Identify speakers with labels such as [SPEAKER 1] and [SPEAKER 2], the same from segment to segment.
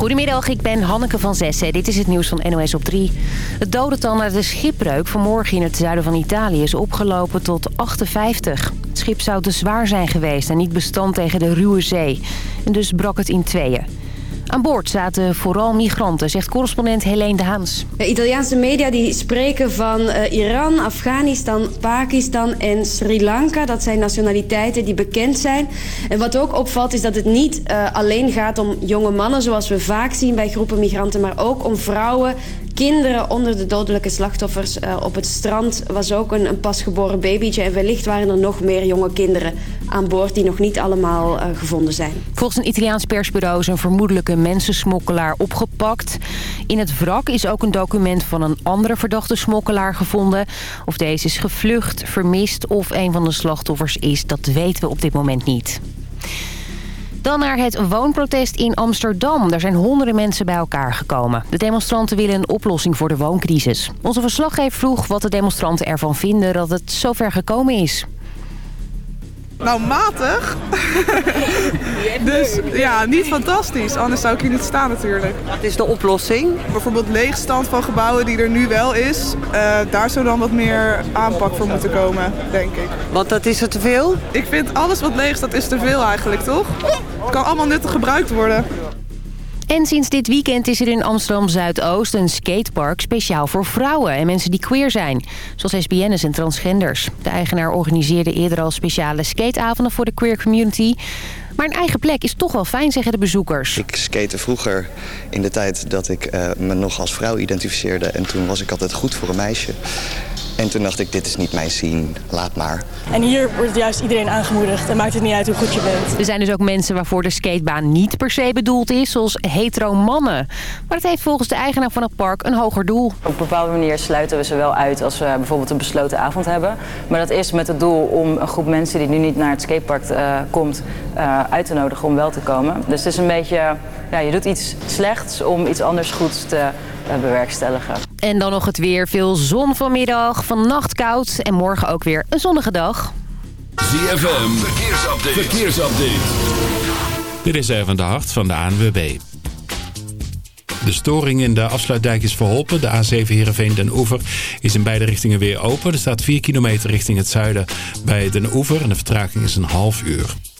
[SPEAKER 1] Goedemiddag, ik ben Hanneke van Zessen. Dit is het nieuws van NOS op 3. Het dodental na de schipbreuk vanmorgen in het zuiden van Italië is opgelopen tot 58. Het schip zou te zwaar zijn geweest en niet bestand tegen de ruwe zee. En dus brak het in tweeën. Aan boord zaten vooral migranten, zegt correspondent Helene de Haans.
[SPEAKER 2] De Italiaanse media die spreken van uh, Iran, Afghanistan, Pakistan en Sri Lanka. Dat zijn nationaliteiten die bekend zijn. En wat ook opvalt is dat het niet uh, alleen gaat om jonge mannen... zoals we vaak zien bij groepen migranten... maar ook om vrouwen, kinderen onder de dodelijke slachtoffers. Uh, op het strand was ook een, een pasgeboren babytje. En wellicht waren er nog meer jonge kinderen aan boord... die nog niet allemaal uh, gevonden zijn.
[SPEAKER 1] Volgens een Italiaans persbureau is een vermoedelijke mensensmokkelaar opgepakt. In het wrak is ook een document van een andere verdachte smokkelaar gevonden. Of deze is gevlucht, vermist of een van de slachtoffers is, dat weten we op dit moment niet. Dan naar het woonprotest in Amsterdam. Daar zijn honderden mensen bij elkaar gekomen. De demonstranten willen een oplossing voor de wooncrisis. Onze verslaggever vroeg wat de demonstranten ervan vinden dat het zover gekomen is.
[SPEAKER 3] Nou, matig. dus ja, niet fantastisch. Anders zou ik hier niet staan natuurlijk.
[SPEAKER 4] Wat is de oplossing?
[SPEAKER 3] Bijvoorbeeld leegstand van gebouwen die er nu wel is. Uh, daar zou dan wat meer aanpak voor moeten komen, denk ik.
[SPEAKER 4] Want dat is er te veel?
[SPEAKER 3] Ik vind alles wat leeg staat is te veel eigenlijk, toch? Het kan allemaal nuttig gebruikt worden.
[SPEAKER 1] En sinds dit weekend is er in Amsterdam-Zuidoost een skatepark speciaal voor vrouwen en mensen die queer zijn. Zoals lesbiennes en transgenders. De eigenaar organiseerde eerder al speciale skateavonden voor de queer community. Maar een eigen plek is toch wel fijn, zeggen de bezoekers.
[SPEAKER 5] Ik skate vroeger in de tijd dat ik uh, me nog als vrouw identificeerde. En toen was ik altijd goed voor een meisje. En toen dacht ik, dit is niet mijn scene, laat maar.
[SPEAKER 6] En hier wordt juist iedereen aangemoedigd en maakt het niet uit hoe goed je bent.
[SPEAKER 1] Er zijn dus ook mensen waarvoor de skatebaan niet per se bedoeld is, zoals hetero mannen. Maar het heeft volgens de eigenaar van het park een hoger doel.
[SPEAKER 7] Op een bepaalde manier sluiten we ze wel uit als we bijvoorbeeld een besloten avond hebben. Maar dat is met het doel om een groep mensen die nu niet naar het skatepark uh, komt, uh, uit te nodigen om wel te komen. Dus het is een beetje, ja, je doet iets slechts om iets anders goeds te bewerkstelligen.
[SPEAKER 1] En dan nog het weer. Veel zon vanmiddag, vannacht koud en morgen ook weer een zonnige dag.
[SPEAKER 8] ZFM, verkeersupdate. verkeersupdate. Dit is even de hart van de ANWB. De storing in de afsluitdijk is verholpen. De A7 Heerenveen Den Oever is in beide richtingen weer open. Er staat 4 kilometer richting het zuiden bij Den Oever en de vertraging is een half uur.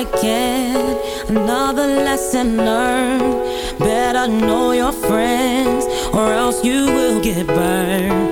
[SPEAKER 9] Again. Another lesson learned. Better know your friends, or else you will get burned.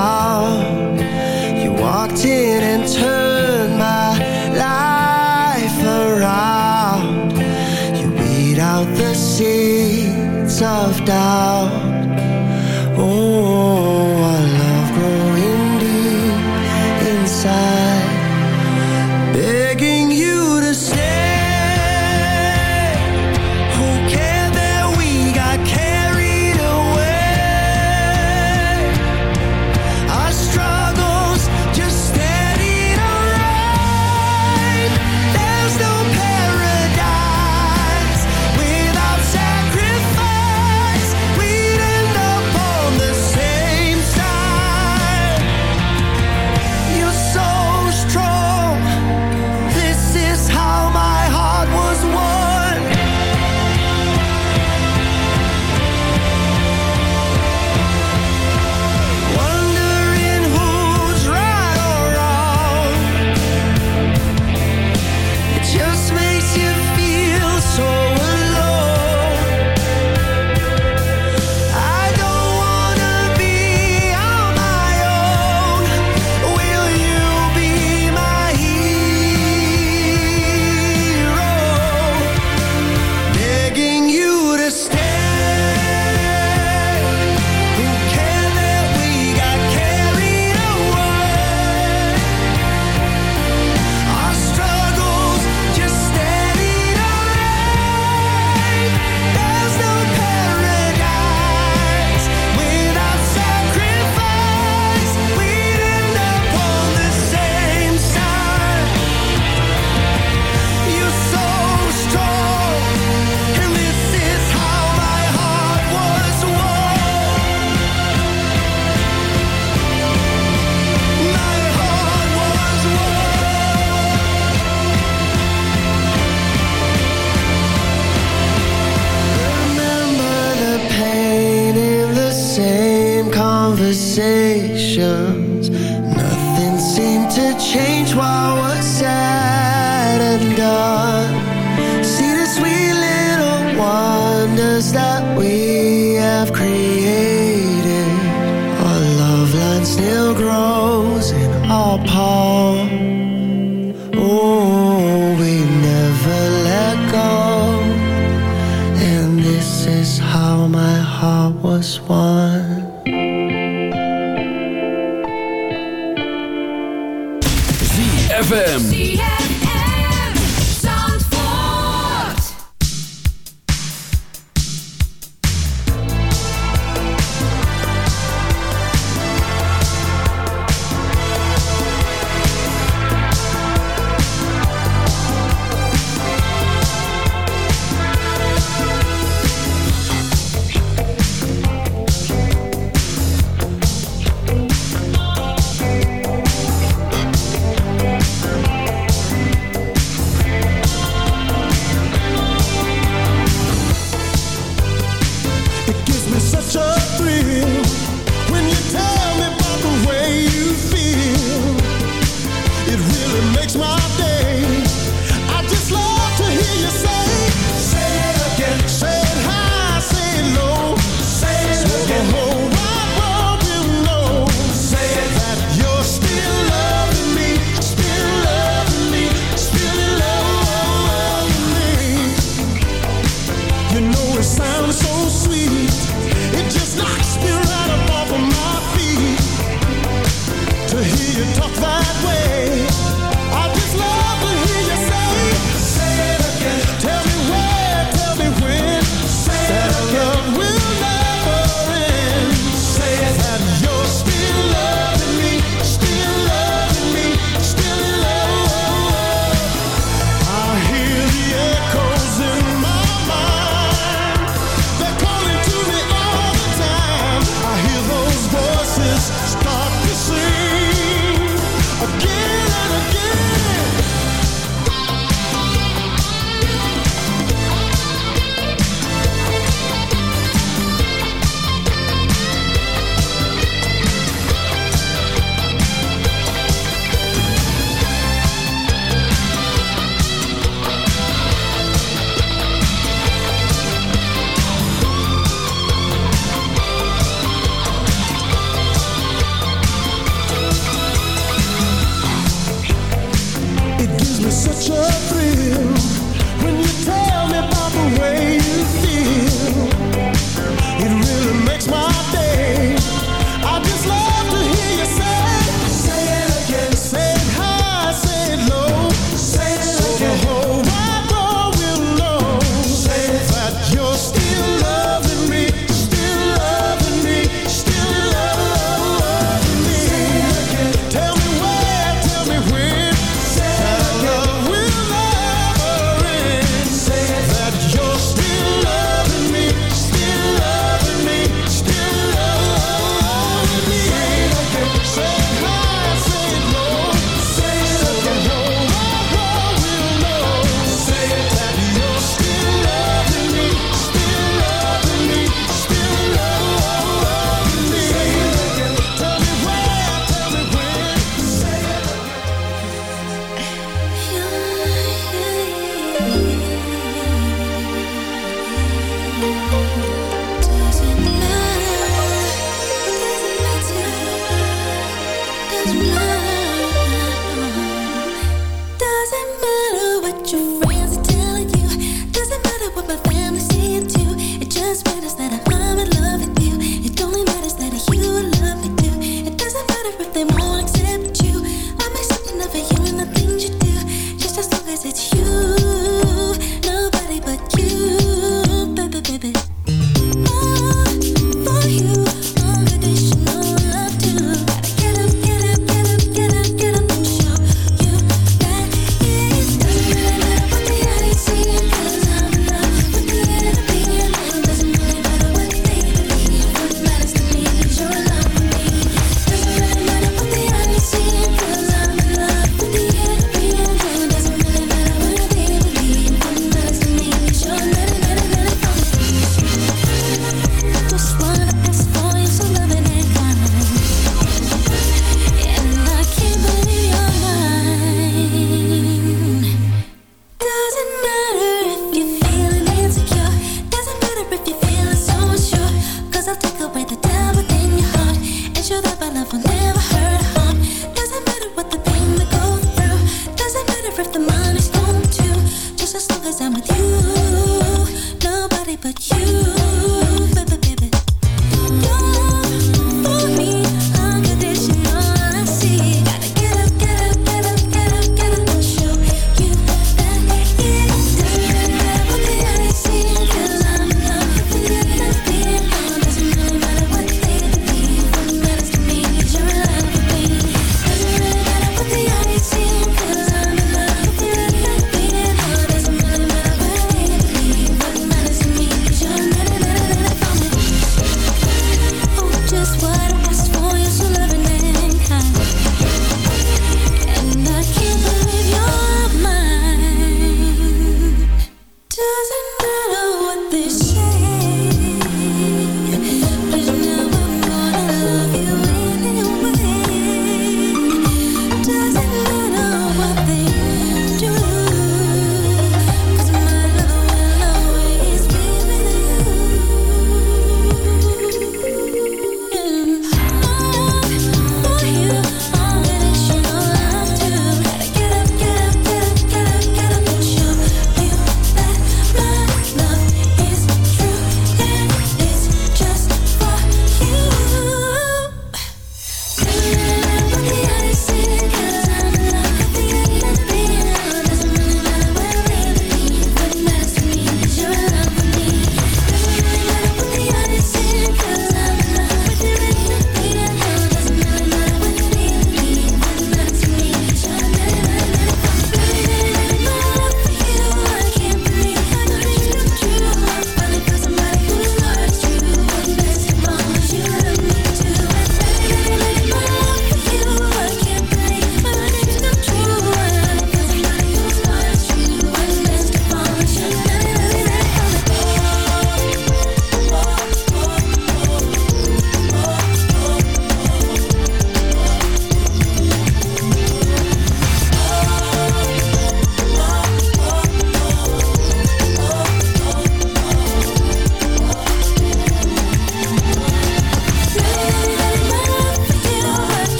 [SPEAKER 10] Down. You walked in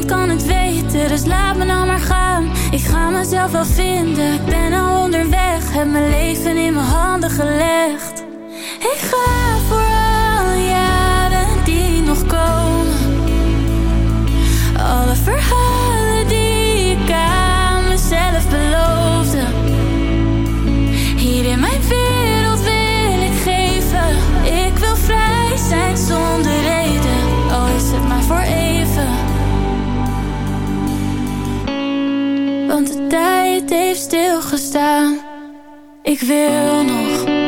[SPEAKER 11] Ik kan het weten, dus laat me nou maar gaan. Ik ga mezelf wel vinden, ik ben al onderweg. Heb mijn leven in mijn handen gelegd. Ik ga voor alle jaren die nog komen. Alle verhalen. heeft stilgestaan. Ik wil nog.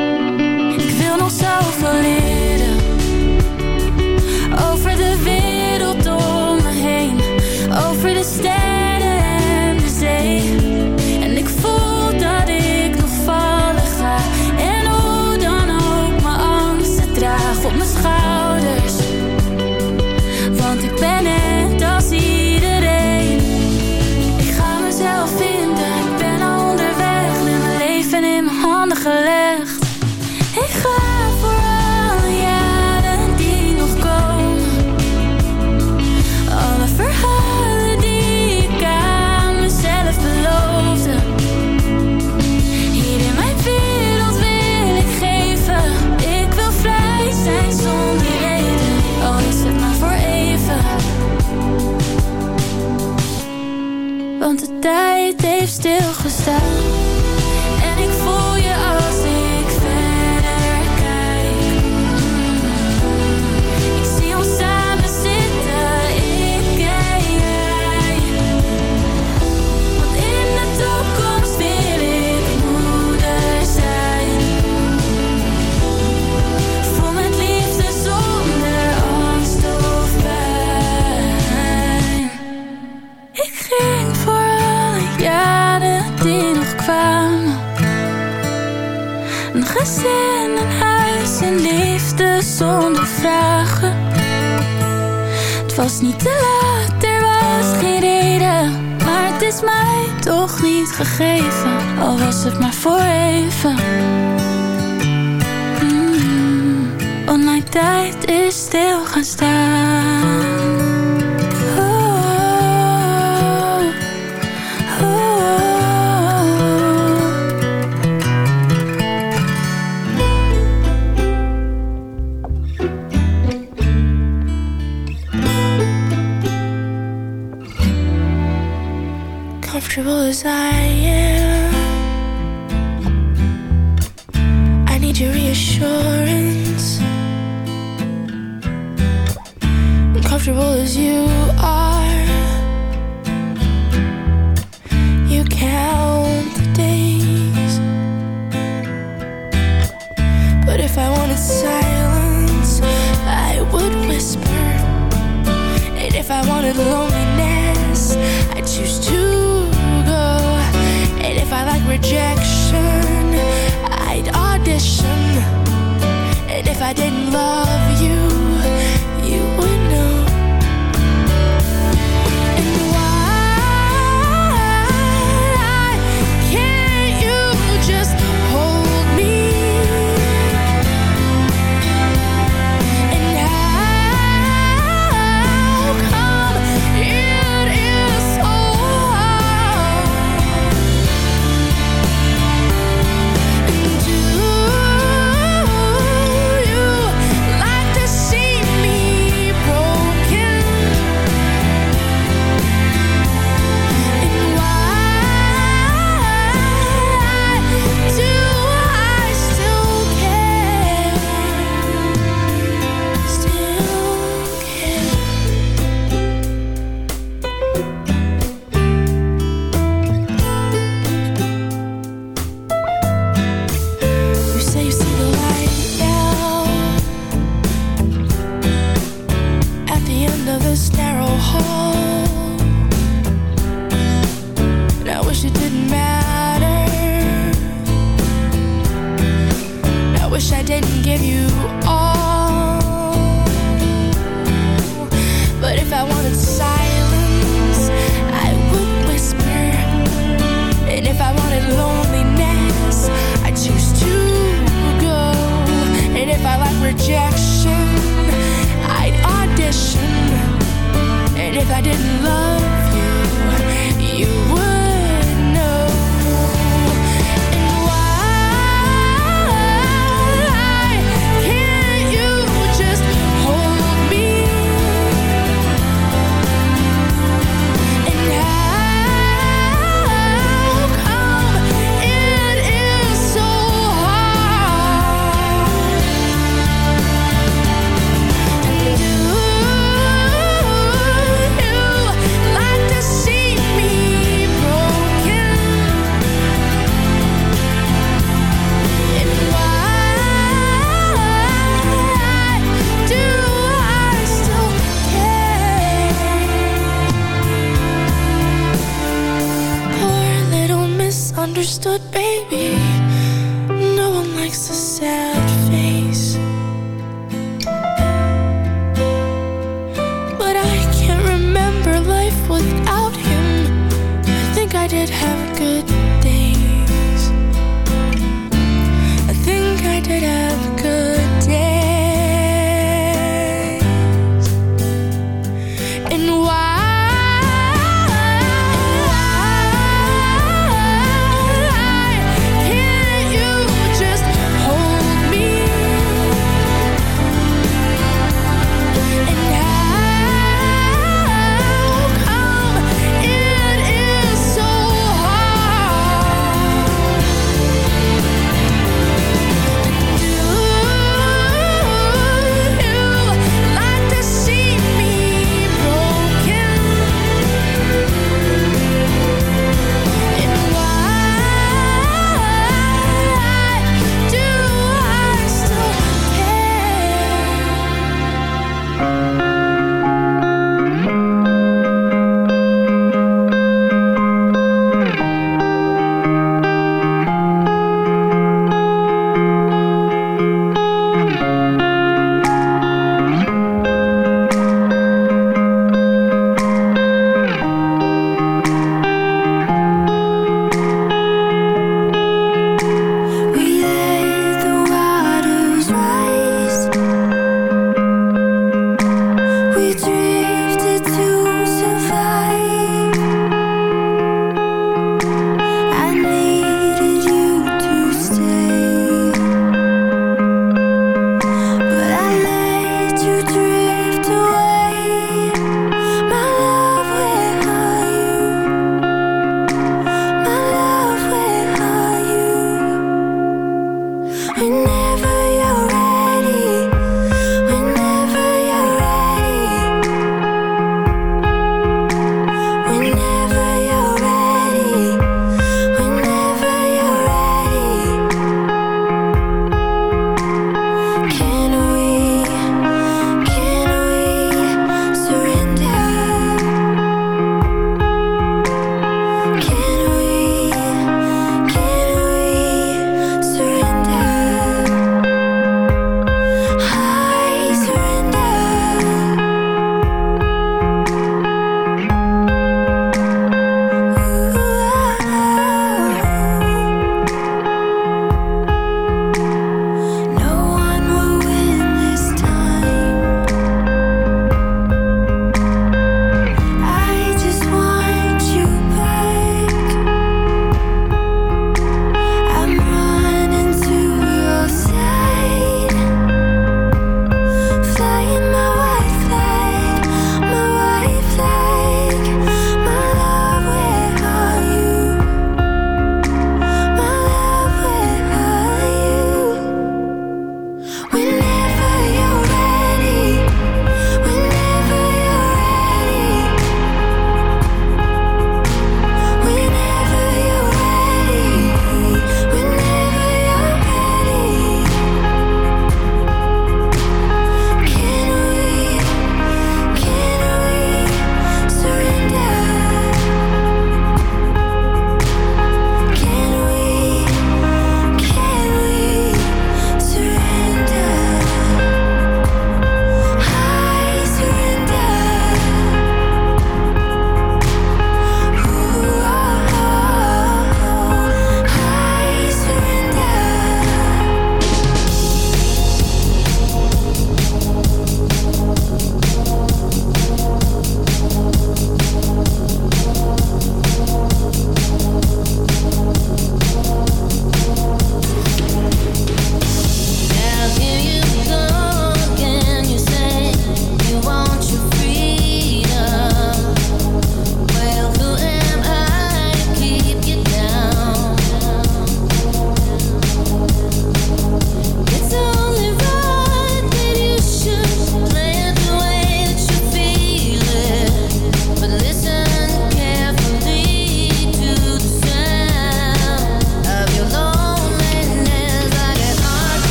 [SPEAKER 11] was niet te laat, er was geen reden. Maar het is mij toch niet gegeven Al was het maar voor even. Mm tijd is
[SPEAKER 12] stilgegaan.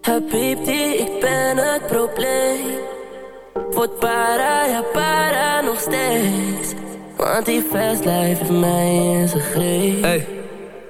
[SPEAKER 12] Habibti, ik ben het probleem. Word para, ja para nog steeds. Want die fast life heeft mij in zijn greep.
[SPEAKER 13] Hey,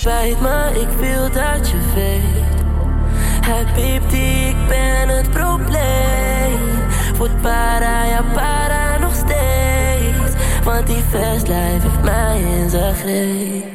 [SPEAKER 12] spijt me, ik wil dat je weet. Habibti, ik ben het probleem. Word para, ja para nog steeds. Want die life heeft mij in zijn greep.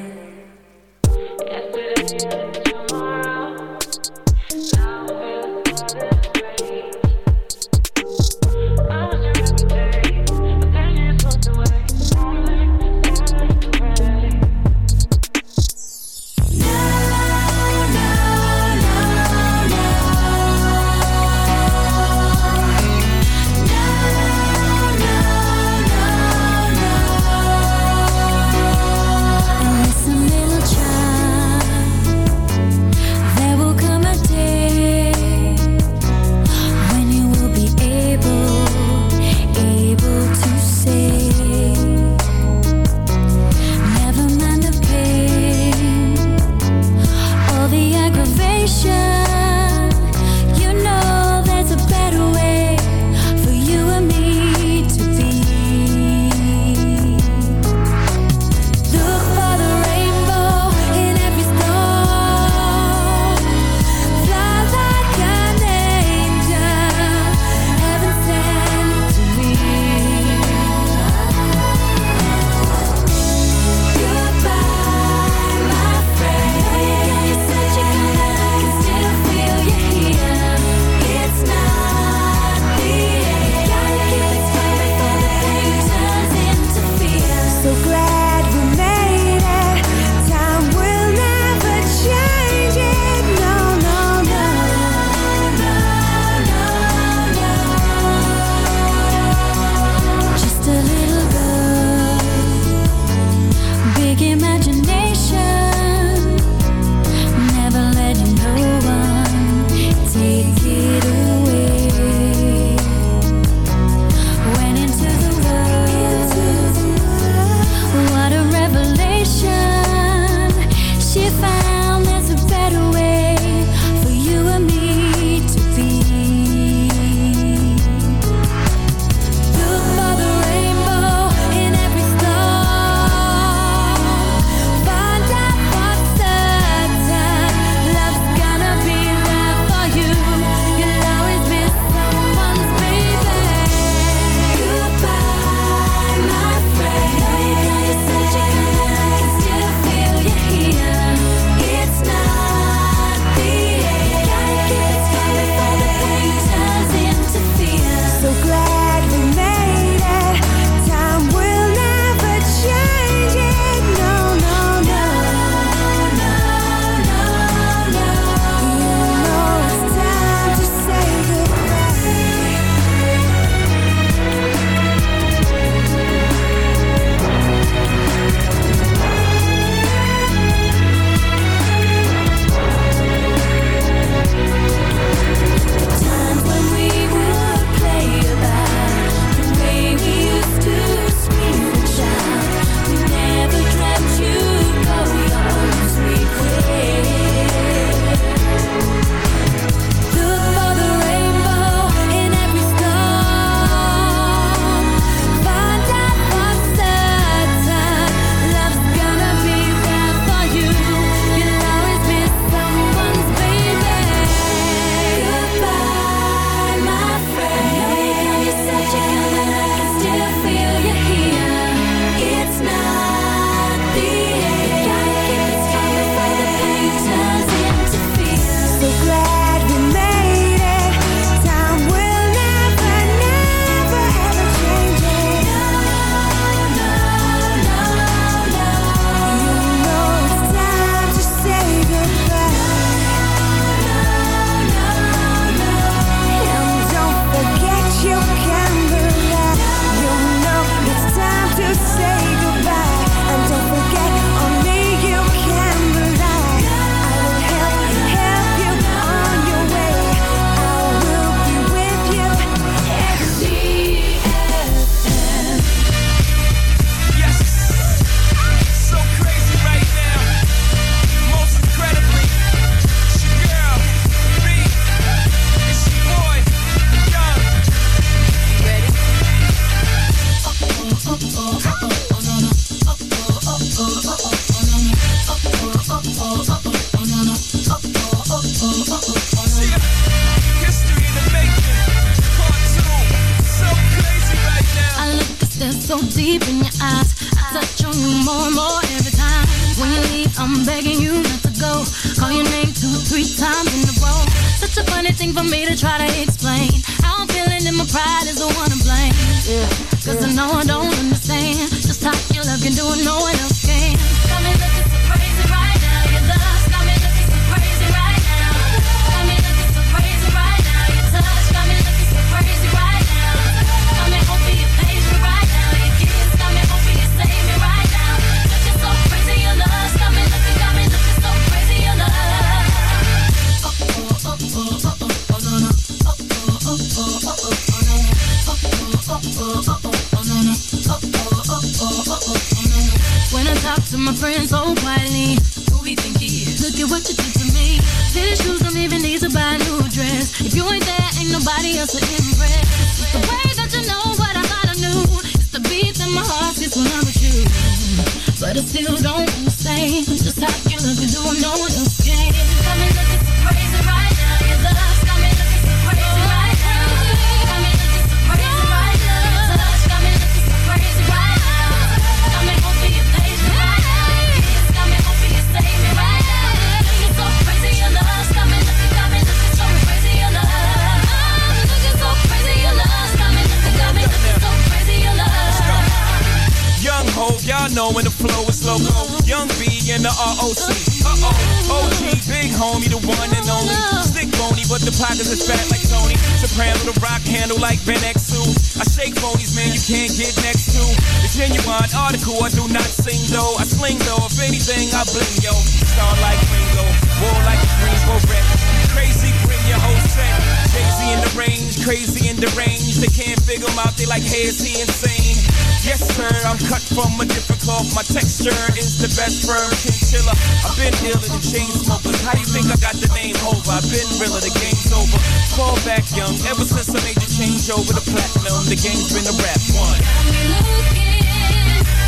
[SPEAKER 14] mean? Yes, sir, I'm cut from a different cloth. My texture is the best firm chinchilla. I've been ill in the chain smokers. How do you think I got the name over? I've been real the game's over. Fall back young, ever since I made the change over the platinum. The game's been a rap one.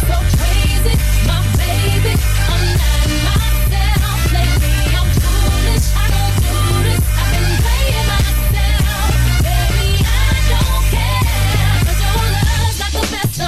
[SPEAKER 15] So crazy, my baby. I'm not my